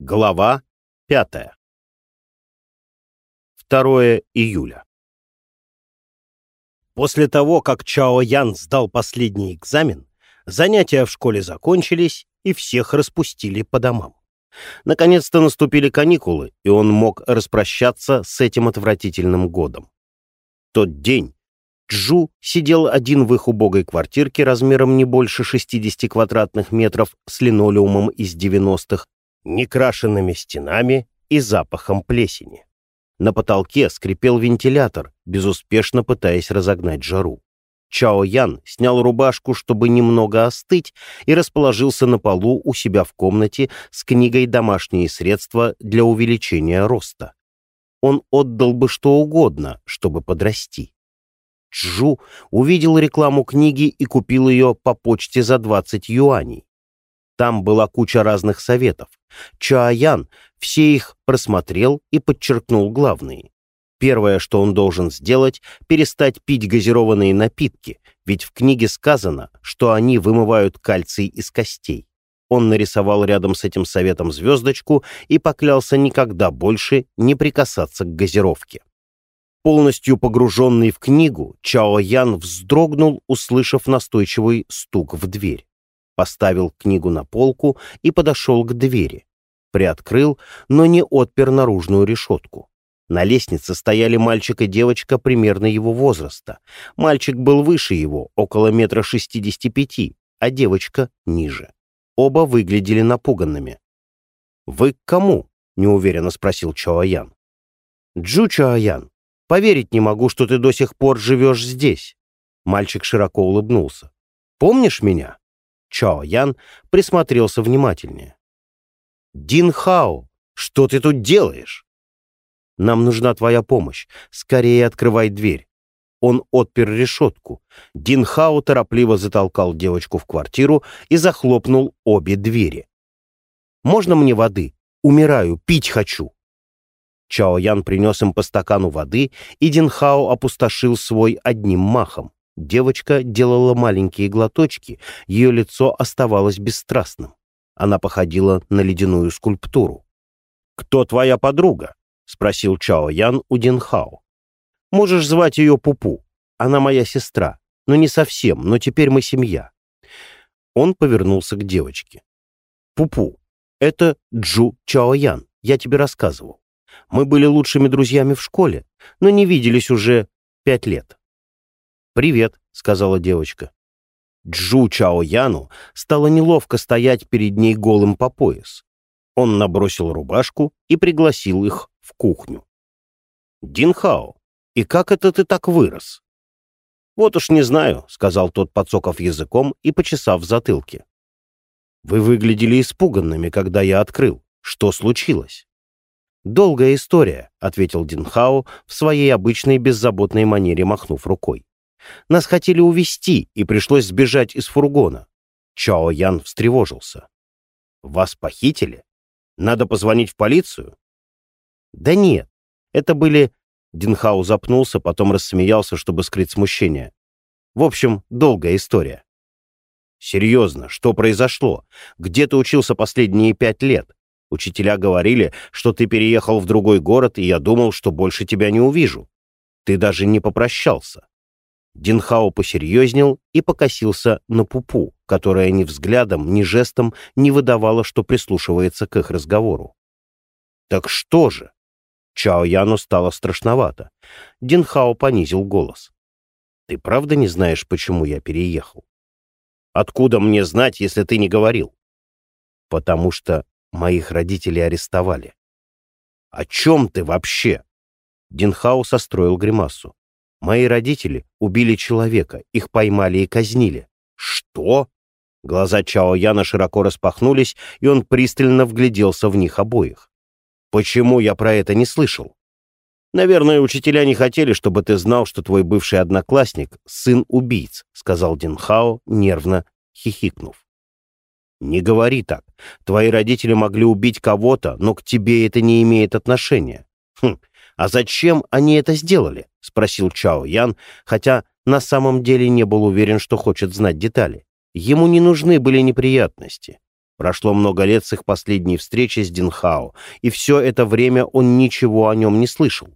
Глава 5. 2 июля. После того, как Чао Ян сдал последний экзамен, занятия в школе закончились, и всех распустили по домам. Наконец-то наступили каникулы, и он мог распрощаться с этим отвратительным годом. тот день Джу сидел один в их убогой квартирке размером не больше 60 квадратных метров с линолеумом из 90-х некрашенными стенами и запахом плесени. На потолке скрипел вентилятор, безуспешно пытаясь разогнать жару. Чао Ян снял рубашку, чтобы немного остыть, и расположился на полу у себя в комнате с книгой «Домашние средства для увеличения роста». Он отдал бы что угодно, чтобы подрасти. Чжу увидел рекламу книги и купил ее по почте за 20 юаней. Там была куча разных советов. Чаян все их просмотрел и подчеркнул главные. Первое, что он должен сделать, перестать пить газированные напитки, ведь в книге сказано, что они вымывают кальций из костей. Он нарисовал рядом с этим советом звездочку и поклялся никогда больше не прикасаться к газировке. Полностью погруженный в книгу, Чао Ян вздрогнул, услышав настойчивый стук в дверь поставил книгу на полку и подошел к двери. Приоткрыл, но не отпер наружную решетку. На лестнице стояли мальчик и девочка примерно его возраста. Мальчик был выше его, около метра шестидесяти пяти, а девочка ниже. Оба выглядели напуганными. «Вы к кому?» — неуверенно спросил Чоаян. «Джу Чоаян, поверить не могу, что ты до сих пор живешь здесь». Мальчик широко улыбнулся. «Помнишь меня?» Чао Ян присмотрелся внимательнее. «Дин Хао, что ты тут делаешь?» «Нам нужна твоя помощь. Скорее открывай дверь». Он отпер решетку. Дин Хао торопливо затолкал девочку в квартиру и захлопнул обе двери. «Можно мне воды? Умираю, пить хочу». Чао Ян принес им по стакану воды, и Дин Хао опустошил свой одним махом. Девочка делала маленькие глоточки, ее лицо оставалось бесстрастным. Она походила на ледяную скульптуру. «Кто твоя подруга?» — спросил Чао Ян у Динхао. «Можешь звать ее Пупу. Она моя сестра. Но не совсем, но теперь мы семья». Он повернулся к девочке. «Пупу, это Джу Чао Ян, я тебе рассказывал. Мы были лучшими друзьями в школе, но не виделись уже пять лет. «Привет», — сказала девочка. Джу Чао Яну стало неловко стоять перед ней голым по пояс. Он набросил рубашку и пригласил их в кухню. «Динхао, и как это ты так вырос?» «Вот уж не знаю», — сказал тот, подсоков языком и почесав в затылке. «Вы выглядели испуганными, когда я открыл. Что случилось?» «Долгая история», — ответил Динхао в своей обычной беззаботной манере, махнув рукой. Нас хотели увезти, и пришлось сбежать из фургона. Чао Ян встревожился. «Вас похитили? Надо позвонить в полицию?» «Да нет, это были...» Динхау запнулся, потом рассмеялся, чтобы скрыть смущение. «В общем, долгая история». «Серьезно, что произошло? Где ты учился последние пять лет? Учителя говорили, что ты переехал в другой город, и я думал, что больше тебя не увижу. Ты даже не попрощался. Динхао посерьезнел и покосился на Пупу, которая ни взглядом, ни жестом не выдавала, что прислушивается к их разговору. «Так что же?» Чао Яну стало страшновато. Динхао понизил голос. «Ты правда не знаешь, почему я переехал?» «Откуда мне знать, если ты не говорил?» «Потому что моих родителей арестовали». «О чем ты вообще?» Динхао состроил гримасу. Мои родители убили человека, их поймали и казнили. Что? Глаза Чао Яна широко распахнулись, и он пристально вгляделся в них обоих. Почему я про это не слышал? Наверное, учителя не хотели, чтобы ты знал, что твой бывший одноклассник — сын убийц, сказал Динхао, нервно хихикнув. Не говори так. Твои родители могли убить кого-то, но к тебе это не имеет отношения. Хм, «А зачем они это сделали?» — спросил Чао Ян, хотя на самом деле не был уверен, что хочет знать детали. Ему не нужны были неприятности. Прошло много лет с их последней встречи с Динхао, и все это время он ничего о нем не слышал.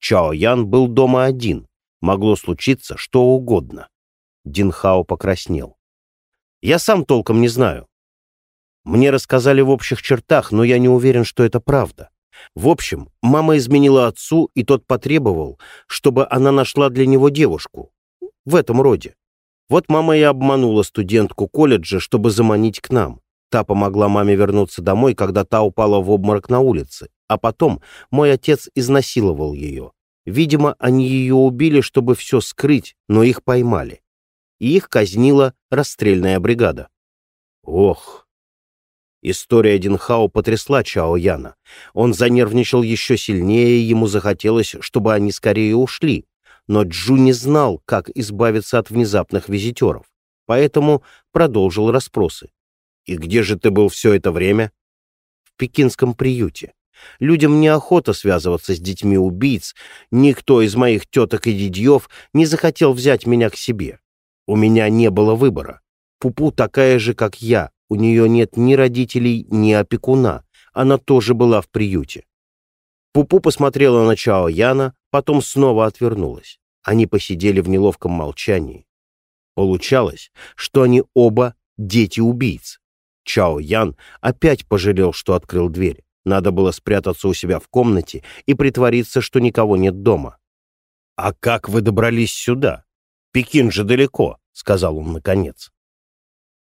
Чао Ян был дома один. Могло случиться что угодно. Динхао покраснел. «Я сам толком не знаю. Мне рассказали в общих чертах, но я не уверен, что это правда. В общем, мама изменила отцу, и тот потребовал, чтобы она нашла для него девушку. В этом роде. Вот мама и обманула студентку колледжа, чтобы заманить к нам. Та помогла маме вернуться домой, когда та упала в обморок на улице. А потом мой отец изнасиловал ее. Видимо, они ее убили, чтобы все скрыть, но их поймали. И их казнила расстрельная бригада. Ох! История Динхао потрясла Чао Яна. Он занервничал еще сильнее, ему захотелось, чтобы они скорее ушли. Но Джу не знал, как избавиться от внезапных визитеров, поэтому продолжил расспросы. «И где же ты был все это время?» «В пекинском приюте. Людям неохота связываться с детьми убийц. Никто из моих теток и дядьев не захотел взять меня к себе. У меня не было выбора. Пупу такая же, как я. У нее нет ни родителей, ни опекуна. Она тоже была в приюте. Пупу посмотрела на Чао Яна, потом снова отвернулась. Они посидели в неловком молчании. Получалось, что они оба дети убийц. Чао Ян опять пожалел, что открыл дверь. Надо было спрятаться у себя в комнате и притвориться, что никого нет дома. «А как вы добрались сюда? Пекин же далеко», — сказал он наконец.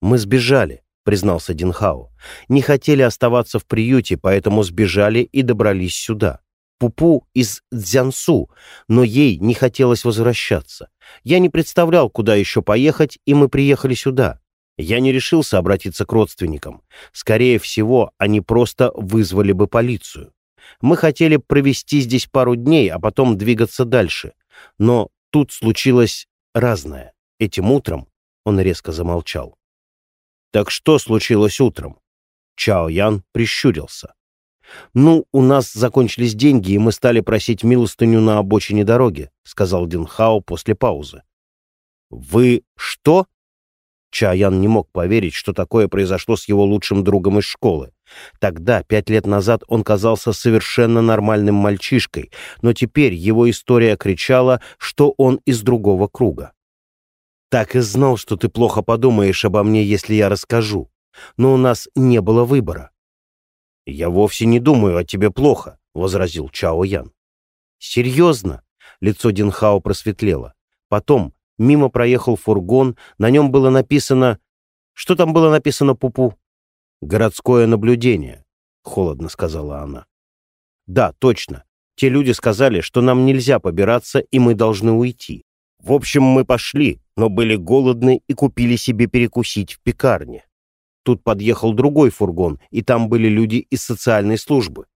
«Мы сбежали», — признался Динхао. «Не хотели оставаться в приюте, поэтому сбежали и добрались сюда. Пупу из Дзянсу, но ей не хотелось возвращаться. Я не представлял, куда еще поехать, и мы приехали сюда. Я не решился обратиться к родственникам. Скорее всего, они просто вызвали бы полицию. Мы хотели провести здесь пару дней, а потом двигаться дальше. Но тут случилось разное. Этим утром он резко замолчал. «Так что случилось утром?» Чао Ян прищурился. «Ну, у нас закончились деньги, и мы стали просить милостыню на обочине дороги», — сказал Дин Хао после паузы. «Вы что?» Чаян не мог поверить, что такое произошло с его лучшим другом из школы. Тогда, пять лет назад, он казался совершенно нормальным мальчишкой, но теперь его история кричала, что он из другого круга. «Так и знал, что ты плохо подумаешь обо мне, если я расскажу. Но у нас не было выбора». «Я вовсе не думаю о тебе плохо», — возразил Чао Ян. «Серьезно?» — лицо Динхао просветлело. Потом, Мимо проехал фургон, на нем было написано... Что там было написано Пупу? «Городское наблюдение», — холодно сказала она. «Да, точно. Те люди сказали, что нам нельзя побираться, и мы должны уйти. В общем, мы пошли, но были голодны и купили себе перекусить в пекарне. Тут подъехал другой фургон, и там были люди из социальной службы.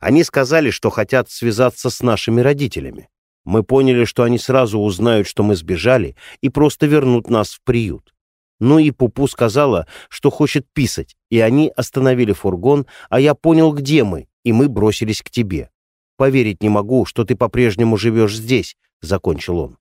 Они сказали, что хотят связаться с нашими родителями. Мы поняли, что они сразу узнают, что мы сбежали, и просто вернут нас в приют. Ну и Пупу сказала, что хочет писать, и они остановили фургон, а я понял, где мы, и мы бросились к тебе. Поверить не могу, что ты по-прежнему живешь здесь», — закончил он.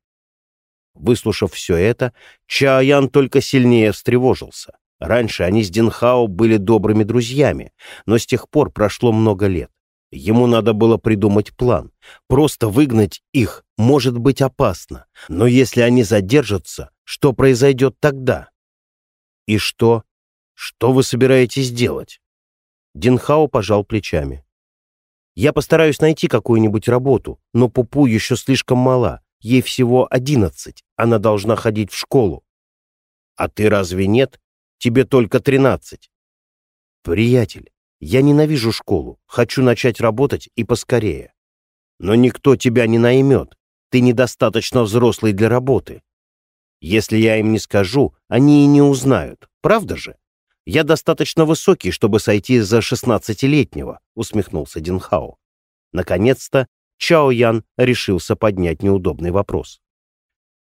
Выслушав все это, Чаян только сильнее встревожился. Раньше они с Динхао были добрыми друзьями, но с тех пор прошло много лет. Ему надо было придумать план. Просто выгнать их может быть опасно. Но если они задержатся, что произойдет тогда? И что? Что вы собираетесь делать? Динхао пожал плечами. Я постараюсь найти какую-нибудь работу, но Пупу еще слишком мала. Ей всего одиннадцать. Она должна ходить в школу. А ты разве нет? Тебе только тринадцать. Приятель, я ненавижу школу, хочу начать работать и поскорее. Но никто тебя не наймет, ты недостаточно взрослый для работы. Если я им не скажу, они и не узнают, правда же? Я достаточно высокий, чтобы сойти за шестнадцатилетнего, усмехнулся Динхао. Наконец-то Чао Ян решился поднять неудобный вопрос.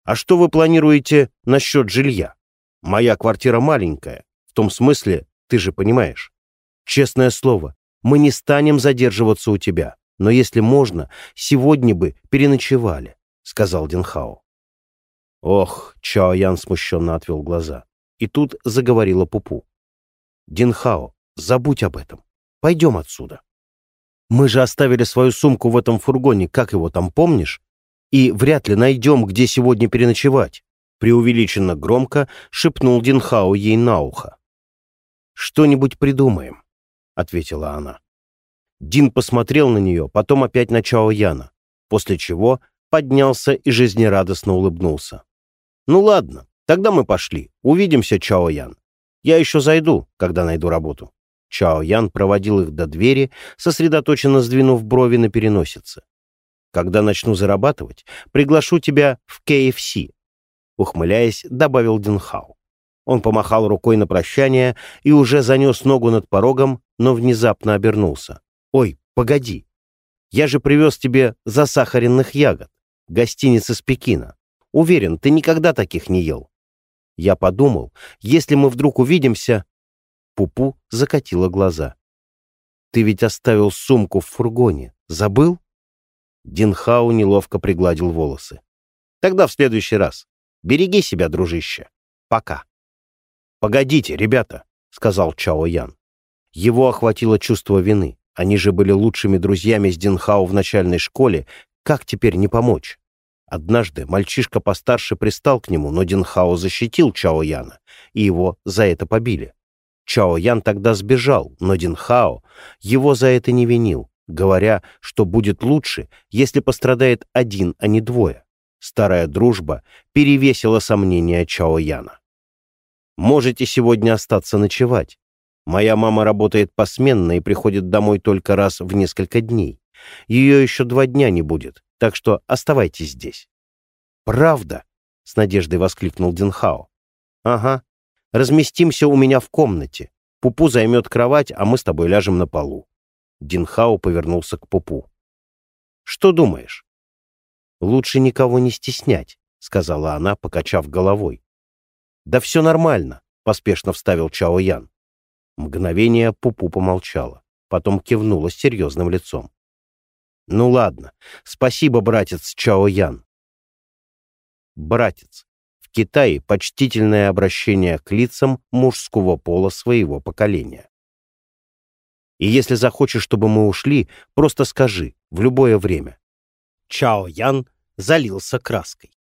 «А что вы планируете насчет жилья? Моя квартира маленькая, в том смысле, ты же понимаешь. Честное слово, мы не станем задерживаться у тебя, но если можно, сегодня бы переночевали», — сказал Динхао. Ох, Чао Ян смущенно отвел глаза. И тут заговорила Пупу. Динхао, забудь об этом. Пойдем отсюда. Мы же оставили свою сумку в этом фургоне, как его там, помнишь? И вряд ли найдем, где сегодня переночевать. Преувеличенно громко шепнул Динхао ей на ухо. «Что-нибудь придумаем», — ответила она. Дин посмотрел на нее, потом опять на Чао Яна, после чего поднялся и жизнерадостно улыбнулся. «Ну ладно, тогда мы пошли. Увидимся, Чао Ян. Я еще зайду, когда найду работу». Чао Ян проводил их до двери, сосредоточенно сдвинув брови на переносице. «Когда начну зарабатывать, приглашу тебя в KFC», — ухмыляясь, добавил Динхау. Он помахал рукой на прощание и уже занес ногу над порогом, но внезапно обернулся. «Ой, погоди! Я же привез тебе засахаренных ягод, гостиница из Пекина. Уверен, ты никогда таких не ел». Я подумал, если мы вдруг увидимся, Пупу закатила глаза. «Ты ведь оставил сумку в фургоне. Забыл?» Динхау неловко пригладил волосы. «Тогда в следующий раз. Береги себя, дружище. Пока». «Погодите, ребята», — сказал Чао Ян. Его охватило чувство вины. Они же были лучшими друзьями с Динхао в начальной школе. Как теперь не помочь? Однажды мальчишка постарше пристал к нему, но Динхао защитил Чао Яна, и его за это побили. Чао Ян тогда сбежал, но Дин Хао его за это не винил, говоря, что будет лучше, если пострадает один, а не двое. Старая дружба перевесила сомнения Чао Яна. «Можете сегодня остаться ночевать. Моя мама работает посменно и приходит домой только раз в несколько дней. Ее еще два дня не будет, так что оставайтесь здесь». «Правда?» — с надеждой воскликнул Динхао. «Ага, Разместимся у меня в комнате. Пупу займет кровать, а мы с тобой ляжем на полу». Динхао повернулся к Пупу. «Что думаешь?» «Лучше никого не стеснять», — сказала она, покачав головой. «Да все нормально», — поспешно вставил Чао Ян. Мгновение Пупу помолчала, потом кивнула с серьезным лицом. «Ну ладно, спасибо, братец Чао Ян». «Братец, Китае почтительное обращение к лицам мужского пола своего поколения. И если захочешь, чтобы мы ушли, просто скажи, в любое время. Чао Ян залился краской.